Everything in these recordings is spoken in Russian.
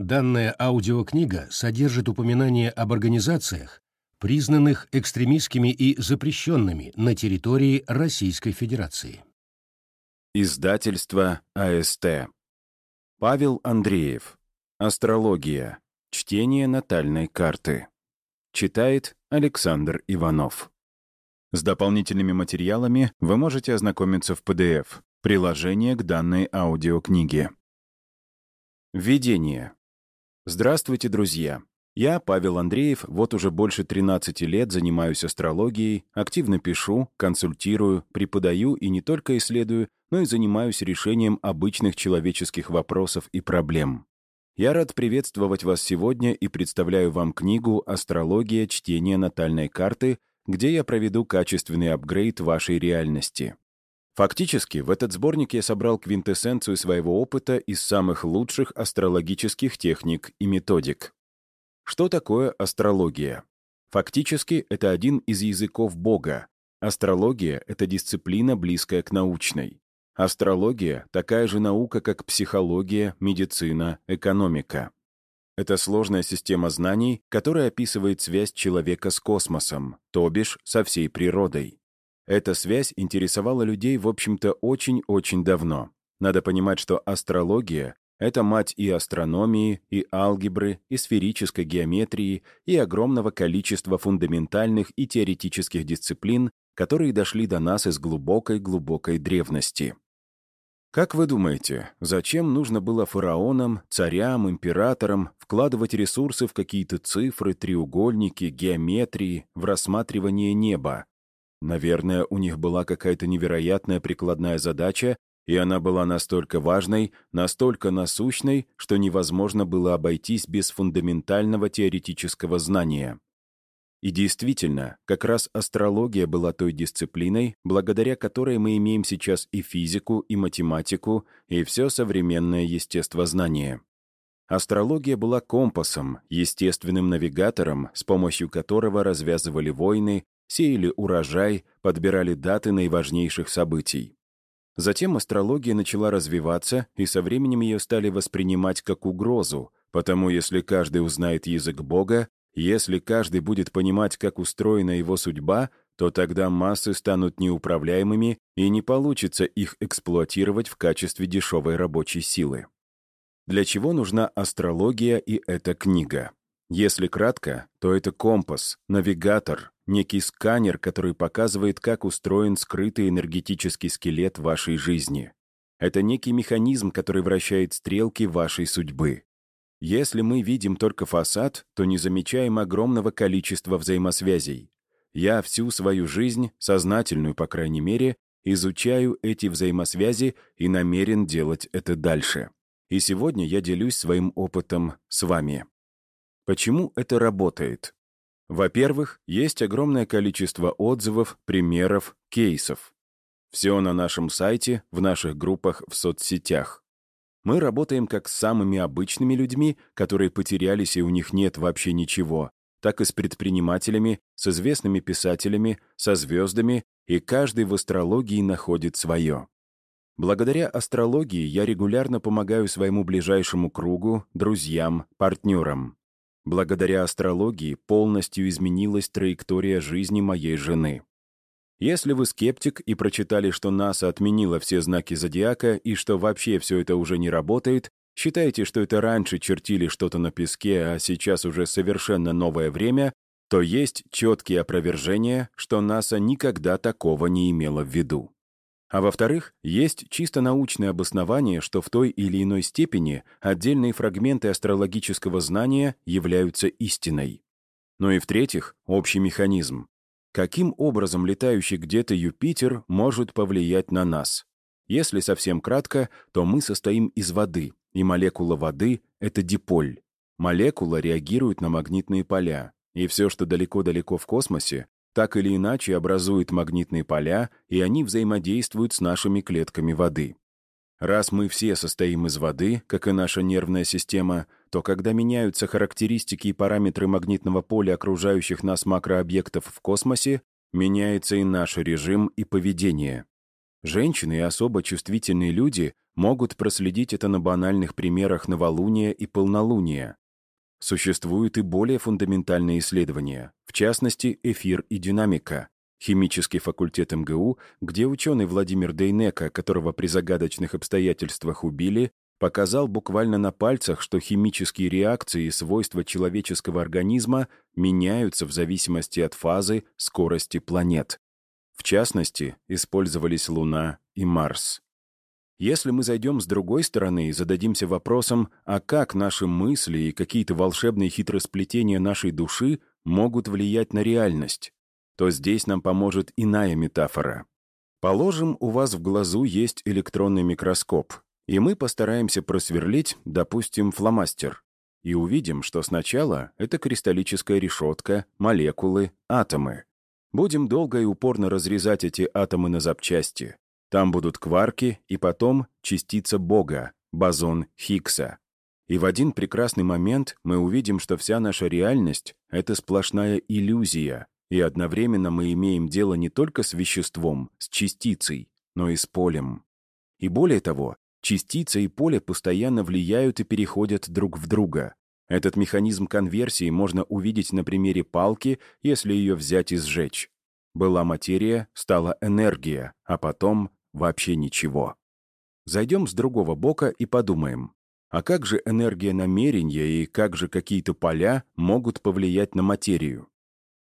Данная аудиокнига содержит упоминания об организациях, признанных экстремистскими и запрещенными на территории Российской Федерации. Издательство АСТ. Павел Андреев. Астрология. Чтение натальной карты. Читает Александр Иванов. С дополнительными материалами вы можете ознакомиться в PDF, приложение к данной аудиокниге. Введение. Здравствуйте, друзья! Я, Павел Андреев, вот уже больше 13 лет занимаюсь астрологией, активно пишу, консультирую, преподаю и не только исследую, но и занимаюсь решением обычных человеческих вопросов и проблем. Я рад приветствовать вас сегодня и представляю вам книгу «Астрология. Чтение натальной карты», где я проведу качественный апгрейд вашей реальности. Фактически, в этот сборник я собрал квинтэссенцию своего опыта из самых лучших астрологических техник и методик. Что такое астрология? Фактически, это один из языков Бога. Астрология — это дисциплина, близкая к научной. Астрология — такая же наука, как психология, медицина, экономика. Это сложная система знаний, которая описывает связь человека с космосом, то бишь со всей природой. Эта связь интересовала людей, в общем-то, очень-очень давно. Надо понимать, что астрология — это мать и астрономии, и алгебры, и сферической геометрии, и огромного количества фундаментальных и теоретических дисциплин, которые дошли до нас из глубокой-глубокой древности. Как вы думаете, зачем нужно было фараонам, царям, императорам вкладывать ресурсы в какие-то цифры, треугольники, геометрии, в рассматривание неба, Наверное, у них была какая-то невероятная прикладная задача, и она была настолько важной, настолько насущной, что невозможно было обойтись без фундаментального теоретического знания. И действительно, как раз астрология была той дисциплиной, благодаря которой мы имеем сейчас и физику, и математику, и все современное естествознание. Астрология была компасом, естественным навигатором, с помощью которого развязывали войны, сеяли урожай, подбирали даты наиважнейших событий. Затем астрология начала развиваться, и со временем ее стали воспринимать как угрозу, потому если каждый узнает язык Бога, если каждый будет понимать, как устроена его судьба, то тогда массы станут неуправляемыми, и не получится их эксплуатировать в качестве дешевой рабочей силы. Для чего нужна астрология и эта книга? Если кратко, то это компас, навигатор, некий сканер, который показывает, как устроен скрытый энергетический скелет вашей жизни. Это некий механизм, который вращает стрелки вашей судьбы. Если мы видим только фасад, то не замечаем огромного количества взаимосвязей. Я всю свою жизнь, сознательную, по крайней мере, изучаю эти взаимосвязи и намерен делать это дальше. И сегодня я делюсь своим опытом с вами. Почему это работает? Во-первых, есть огромное количество отзывов, примеров, кейсов. Все на нашем сайте, в наших группах в соцсетях. Мы работаем как с самыми обычными людьми, которые потерялись и у них нет вообще ничего, так и с предпринимателями, с известными писателями, со звездами, и каждый в астрологии находит свое. Благодаря астрологии я регулярно помогаю своему ближайшему кругу, друзьям, партнерам. Благодаря астрологии полностью изменилась траектория жизни моей жены. Если вы скептик и прочитали, что НАСА отменила все знаки зодиака и что вообще все это уже не работает, считаете, что это раньше чертили что-то на песке, а сейчас уже совершенно новое время, то есть четкие опровержения, что НАСА никогда такого не имело в виду. А во-вторых, есть чисто научное обоснование, что в той или иной степени отдельные фрагменты астрологического знания являются истиной. Ну и в-третьих, общий механизм. Каким образом летающий где-то Юпитер может повлиять на нас? Если совсем кратко, то мы состоим из воды, и молекула воды — это диполь. Молекула реагирует на магнитные поля, и все, что далеко-далеко в космосе, так или иначе образует магнитные поля, и они взаимодействуют с нашими клетками воды. Раз мы все состоим из воды, как и наша нервная система, то когда меняются характеристики и параметры магнитного поля окружающих нас макрообъектов в космосе, меняется и наш режим и поведение. Женщины и особо чувствительные люди могут проследить это на банальных примерах новолуния и полнолуния. Существуют и более фундаментальные исследования, в частности, эфир и динамика, химический факультет МГУ, где ученый Владимир Дейнека, которого при загадочных обстоятельствах убили, показал буквально на пальцах, что химические реакции и свойства человеческого организма меняются в зависимости от фазы, скорости планет. В частности, использовались Луна и Марс. Если мы зайдем с другой стороны и зададимся вопросом, а как наши мысли и какие-то волшебные хитросплетения нашей души могут влиять на реальность, то здесь нам поможет иная метафора. Положим, у вас в глазу есть электронный микроскоп, и мы постараемся просверлить, допустим, фломастер, и увидим, что сначала это кристаллическая решетка, молекулы, атомы. Будем долго и упорно разрезать эти атомы на запчасти. Там будут кварки и потом частица Бога, бозон Хиггса. И в один прекрасный момент мы увидим, что вся наша реальность — это сплошная иллюзия, и одновременно мы имеем дело не только с веществом, с частицей, но и с полем. И более того, частица и поле постоянно влияют и переходят друг в друга. Этот механизм конверсии можно увидеть на примере палки, если ее взять и сжечь. Была материя, стала энергия, а потом вообще ничего. Зайдем с другого бока и подумаем, а как же энергия намерения и как же какие-то поля могут повлиять на материю?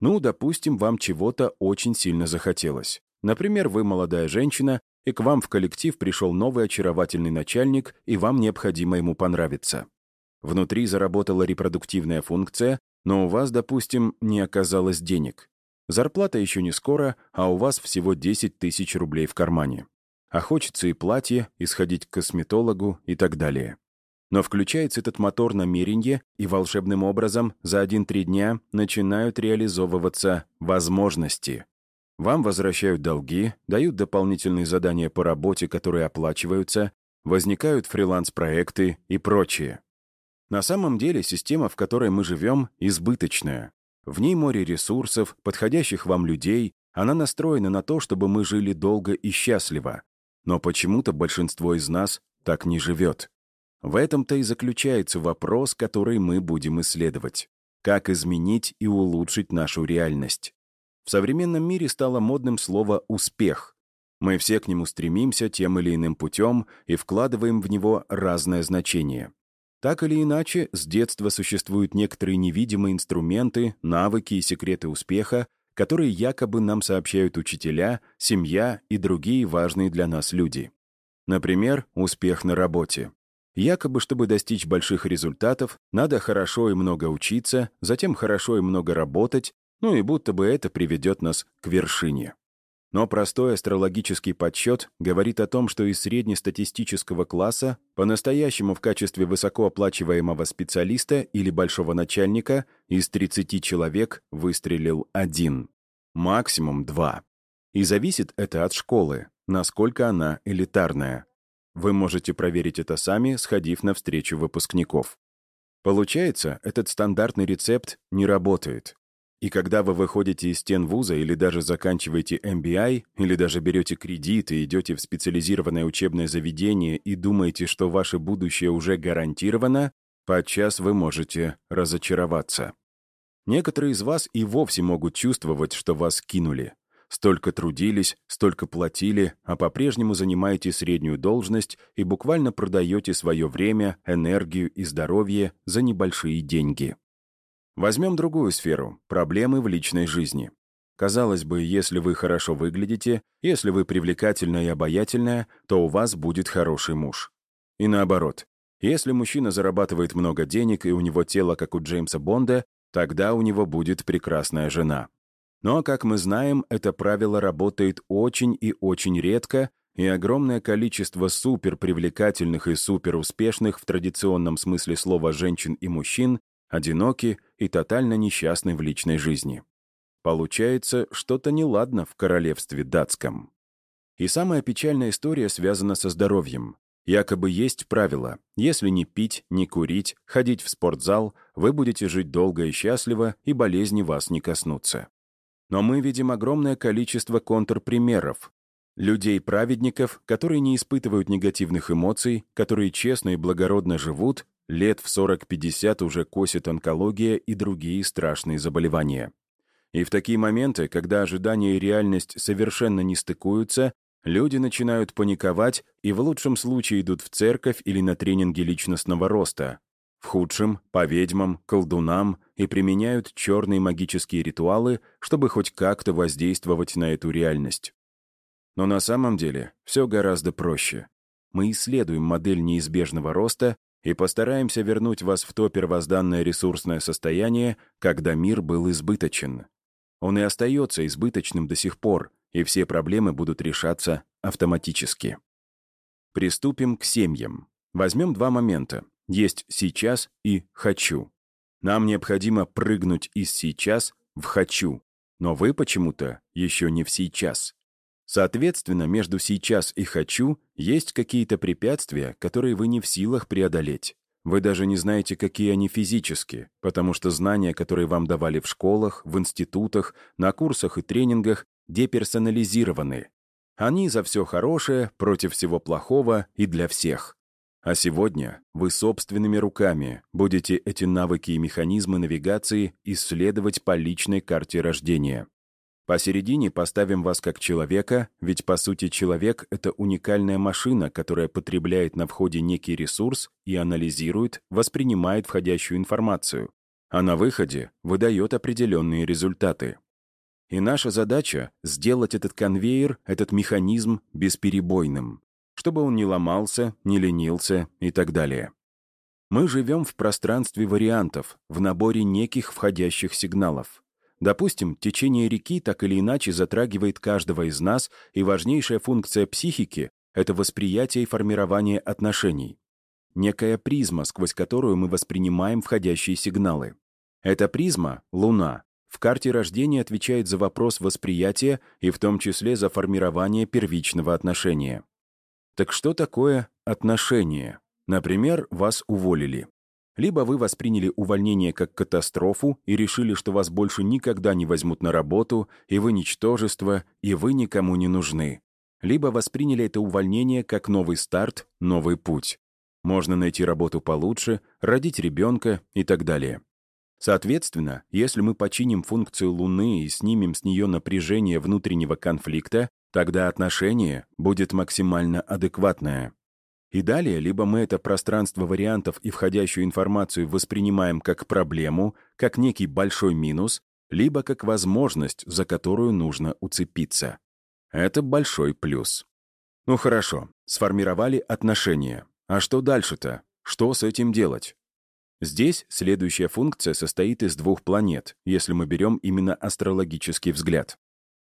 Ну, допустим, вам чего-то очень сильно захотелось. Например, вы молодая женщина, и к вам в коллектив пришел новый очаровательный начальник, и вам необходимо ему понравиться. Внутри заработала репродуктивная функция, но у вас, допустим, не оказалось денег. Зарплата еще не скоро, а у вас всего 10 тысяч рублей в кармане. А хочется и платье, и сходить к косметологу и так далее. Но включается этот мотор намерения, и волшебным образом за один-три дня начинают реализовываться возможности. Вам возвращают долги, дают дополнительные задания по работе, которые оплачиваются, возникают фриланс-проекты и прочее. На самом деле система, в которой мы живем, избыточная. В ней море ресурсов, подходящих вам людей, она настроена на то, чтобы мы жили долго и счастливо. Но почему-то большинство из нас так не живет. В этом-то и заключается вопрос, который мы будем исследовать. Как изменить и улучшить нашу реальность? В современном мире стало модным слово «успех». Мы все к нему стремимся тем или иным путем и вкладываем в него разное значение. Так или иначе, с детства существуют некоторые невидимые инструменты, навыки и секреты успеха, которые якобы нам сообщают учителя, семья и другие важные для нас люди. Например, успех на работе. Якобы, чтобы достичь больших результатов, надо хорошо и много учиться, затем хорошо и много работать, ну и будто бы это приведет нас к вершине. Но простой астрологический подсчет говорит о том, что из среднестатистического класса по-настоящему в качестве высокооплачиваемого специалиста или большого начальника из 30 человек выстрелил один, максимум два. И зависит это от школы, насколько она элитарная. Вы можете проверить это сами, сходив на встречу выпускников. Получается, этот стандартный рецепт не работает. И когда вы выходите из стен вуза или даже заканчиваете MBA, или даже берете кредит и идете в специализированное учебное заведение и думаете, что ваше будущее уже гарантировано, подчас вы можете разочароваться. Некоторые из вас и вовсе могут чувствовать, что вас кинули. Столько трудились, столько платили, а по-прежнему занимаете среднюю должность и буквально продаете свое время, энергию и здоровье за небольшие деньги. Возьмем другую сферу — проблемы в личной жизни. Казалось бы, если вы хорошо выглядите, если вы привлекательная и обаятельная, то у вас будет хороший муж. И наоборот. Если мужчина зарабатывает много денег и у него тело, как у Джеймса Бонда, тогда у него будет прекрасная жена. Но, как мы знаем, это правило работает очень и очень редко, и огромное количество суперпривлекательных и суперуспешных в традиционном смысле слова женщин и мужчин одиноки и тотально несчастны в личной жизни. Получается, что-то неладно в королевстве датском. И самая печальная история связана со здоровьем. Якобы есть правило. Если не пить, не курить, ходить в спортзал, вы будете жить долго и счастливо, и болезни вас не коснутся. Но мы видим огромное количество контрпримеров. Людей-праведников, которые не испытывают негативных эмоций, которые честно и благородно живут, лет в 40-50 уже косит онкология и другие страшные заболевания. И в такие моменты, когда ожидания и реальность совершенно не стыкуются, люди начинают паниковать и в лучшем случае идут в церковь или на тренинги личностного роста, в худшем — по ведьмам, колдунам и применяют черные магические ритуалы, чтобы хоть как-то воздействовать на эту реальность. Но на самом деле все гораздо проще. Мы исследуем модель неизбежного роста и постараемся вернуть вас в то первозданное ресурсное состояние, когда мир был избыточен. Он и остается избыточным до сих пор, и все проблемы будут решаться автоматически. Приступим к семьям. Возьмем два момента. Есть «сейчас» и «хочу». Нам необходимо прыгнуть из «сейчас» в «хочу», но вы почему-то еще не в «сейчас». Соответственно, между «сейчас» и «хочу» есть какие-то препятствия, которые вы не в силах преодолеть. Вы даже не знаете, какие они физически, потому что знания, которые вам давали в школах, в институтах, на курсах и тренингах, деперсонализированы. Они за все хорошее, против всего плохого и для всех. А сегодня вы собственными руками будете эти навыки и механизмы навигации исследовать по личной карте рождения. Посередине поставим вас как человека, ведь, по сути, человек — это уникальная машина, которая потребляет на входе некий ресурс и анализирует, воспринимает входящую информацию, а на выходе выдает определенные результаты. И наша задача — сделать этот конвейер, этот механизм бесперебойным, чтобы он не ломался, не ленился и так далее. Мы живем в пространстве вариантов, в наборе неких входящих сигналов. Допустим, течение реки так или иначе затрагивает каждого из нас, и важнейшая функция психики — это восприятие и формирование отношений. Некая призма, сквозь которую мы воспринимаем входящие сигналы. Эта призма — Луна. В карте рождения отвечает за вопрос восприятия и в том числе за формирование первичного отношения. Так что такое отношение? Например, вас уволили. Либо вы восприняли увольнение как катастрофу и решили, что вас больше никогда не возьмут на работу, и вы ничтожество, и вы никому не нужны. Либо восприняли это увольнение как новый старт, новый путь. Можно найти работу получше, родить ребенка и так далее. Соответственно, если мы починим функцию Луны и снимем с нее напряжение внутреннего конфликта, тогда отношение будет максимально адекватное. И далее, либо мы это пространство вариантов и входящую информацию воспринимаем как проблему, как некий большой минус, либо как возможность, за которую нужно уцепиться. Это большой плюс. Ну хорошо, сформировали отношения. А что дальше-то? Что с этим делать? Здесь следующая функция состоит из двух планет, если мы берем именно астрологический взгляд.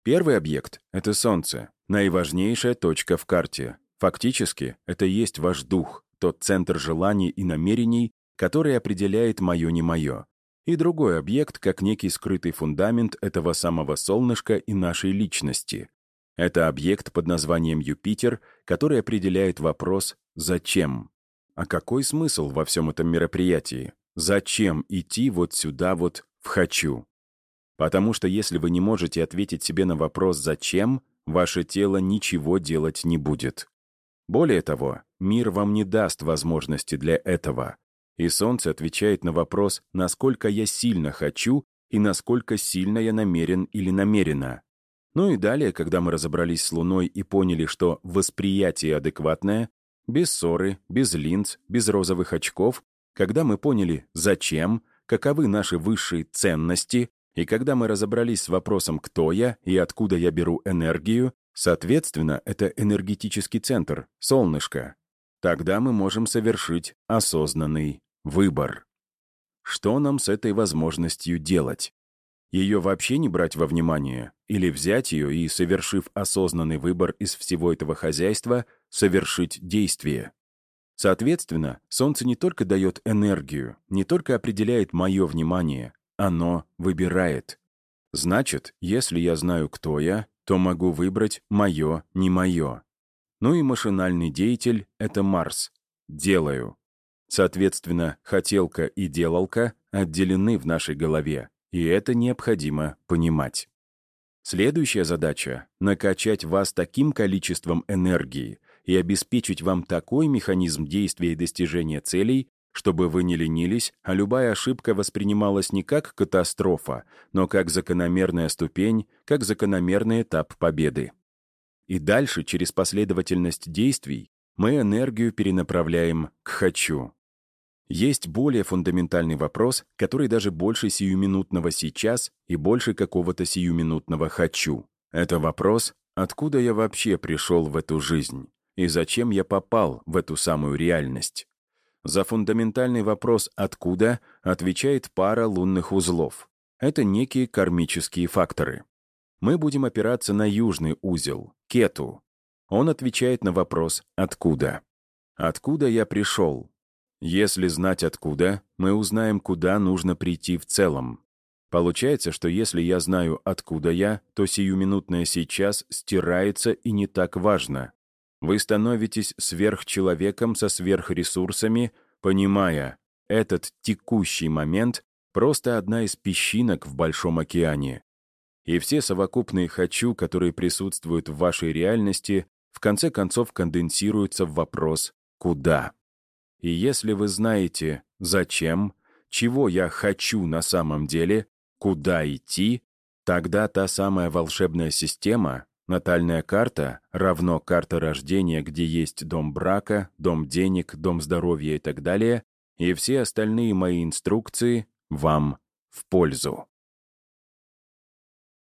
Первый объект — это Солнце, наиважнейшая точка в карте, Фактически, это есть ваш дух, тот центр желаний и намерений, который определяет мое не мое. И другой объект, как некий скрытый фундамент этого самого солнышка и нашей личности. Это объект под названием Юпитер, который определяет вопрос «Зачем?». А какой смысл во всем этом мероприятии? Зачем идти вот сюда вот в «хочу»? Потому что если вы не можете ответить себе на вопрос «Зачем?», ваше тело ничего делать не будет. Более того, мир вам не даст возможности для этого. И Солнце отвечает на вопрос, насколько я сильно хочу и насколько сильно я намерен или намерена. Ну и далее, когда мы разобрались с Луной и поняли, что восприятие адекватное, без ссоры, без линз, без розовых очков, когда мы поняли, зачем, каковы наши высшие ценности, и когда мы разобрались с вопросом «кто я» и откуда я беру энергию, Соответственно, это энергетический центр, солнышко. Тогда мы можем совершить осознанный выбор. Что нам с этой возможностью делать? Ее вообще не брать во внимание? Или взять ее и, совершив осознанный выбор из всего этого хозяйства, совершить действие? Соответственно, Солнце не только дает энергию, не только определяет мое внимание, оно выбирает. Значит, если я знаю, кто я, то могу выбрать мое, не мое. Ну и машинальный деятель — это Марс. Делаю. Соответственно, хотелка и делалка отделены в нашей голове, и это необходимо понимать. Следующая задача — накачать вас таким количеством энергии и обеспечить вам такой механизм действия и достижения целей, чтобы вы не ленились, а любая ошибка воспринималась не как катастрофа, но как закономерная ступень, как закономерный этап победы. И дальше, через последовательность действий, мы энергию перенаправляем к «хочу». Есть более фундаментальный вопрос, который даже больше сиюминутного «сейчас» и больше какого-то сиюминутного «хочу». Это вопрос, откуда я вообще пришел в эту жизнь и зачем я попал в эту самую реальность. За фундаментальный вопрос «откуда» отвечает пара лунных узлов. Это некие кармические факторы. Мы будем опираться на южный узел, Кету. Он отвечает на вопрос «откуда?». Откуда я пришел? Если знать откуда, мы узнаем, куда нужно прийти в целом. Получается, что если я знаю, откуда я, то сиюминутное сейчас стирается и не так важно. Вы становитесь сверхчеловеком со сверхресурсами, понимая, этот текущий момент — просто одна из песчинок в Большом океане. И все совокупные «хочу», которые присутствуют в вашей реальности, в конце концов конденсируются в вопрос «куда?». И если вы знаете, зачем, чего я хочу на самом деле, куда идти, тогда та самая волшебная система, натальная карта, равно карта рождения, где есть дом брака, дом денег, дом здоровья и так далее, и все остальные мои инструкции вам в пользу.